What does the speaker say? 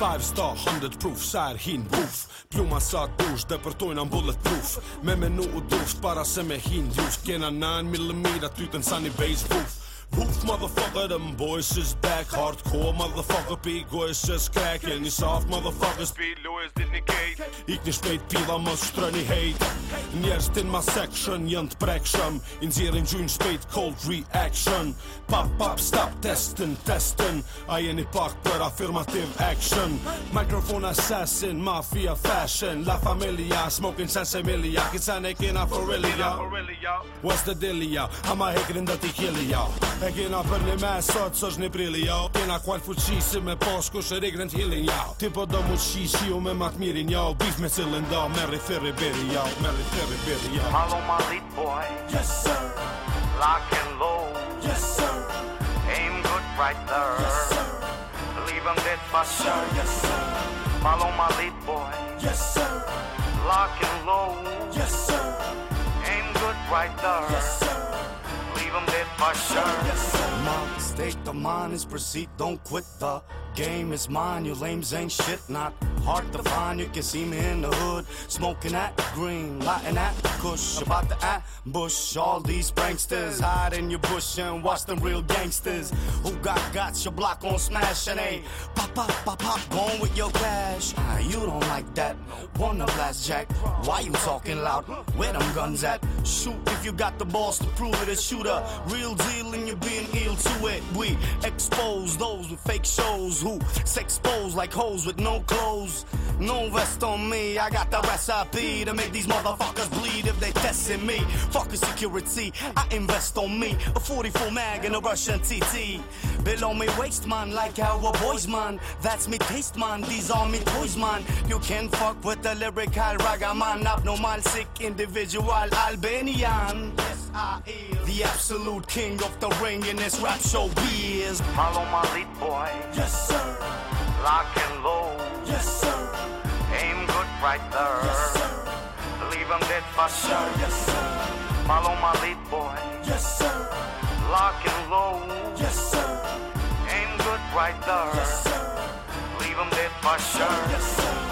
Five star, 100 proof, shajr hin buf Pluma sa dush, dhe përtojna mbullet proof. Me menu u duft, para se me hin luft Kena 9mm, tytën sa një base buf Woof motherfucker, them boys is back. Hardcore motherfucker, just cracking. You soft motherfuckers, speed Lewis did negate Ik një shpejt pila më shtrëni hate. Njerës tin ma section, të prekshëm Inzirin gjujnë shpejt cold reaction. Pop, pop, stop, testin, testin A jeni pak për affirmative action. Microphone assassin, mafia fashion. La familia, smoking sensimilia Kitsa ne kena for really, y'all What's the deal, y'all? Dhe ti killi, y'all E kena për një mes sot së është një prili jo. Kena kual fuqi si me posh ku shë regrën t'hilin jo. Ti po do mu qi shi u me matë mirin jo. Bif me cilin do Merri thirri biri jo. Merri thirri biri jo. My lead boy. Yes sir. Lock and load. Yes sir. Aim good right there. Yes sir. Leave him dead for sure Yes sir. Follow my lead boy. Yes sir. Lock and load. Yes sir. Aim good right there. Yes sir sure Yes sir. My state of mind is proceed, don't quit the game is mine. You lames ain't shit, not hard to find. You can see me in the hood, smoking that green, lighting that kush. About to ambush all these pranksters, hide in your bush and watch them real gangsters. Who got got your block on smash and a pop pop pop pop going with your cash. You don't like that? Wanna blast jack? Why you talking loud? Where them guns at? Shoot if you got the balls to prove it. A shooter, real deal, and you're being ill to it. We expose those with fake shows who s'expose like hoes with no clothes. No rest on me, I got the recipe to make these motherfuckers bleed if they testing me. Fuck a security, I invest on me. A 44 mag and a Russian TT. Below me waist man, like our boys man. That's me taste man, these are me toys man. You can fuck with the lyrical ragaman, abnormal sick individual Albanian. Yes, I am the absolute king of the ring in this rap show biz. Follow my lead boy Yes sir. Lock and load. Yes sir. Aim good right there. Yes sir. Leave him dead for sure. Yes sir. Follow my lead boy. Yes sir. Lock and load. Yes sir. Aim good right there. Yes sir. Leave dead for sure. Yes sir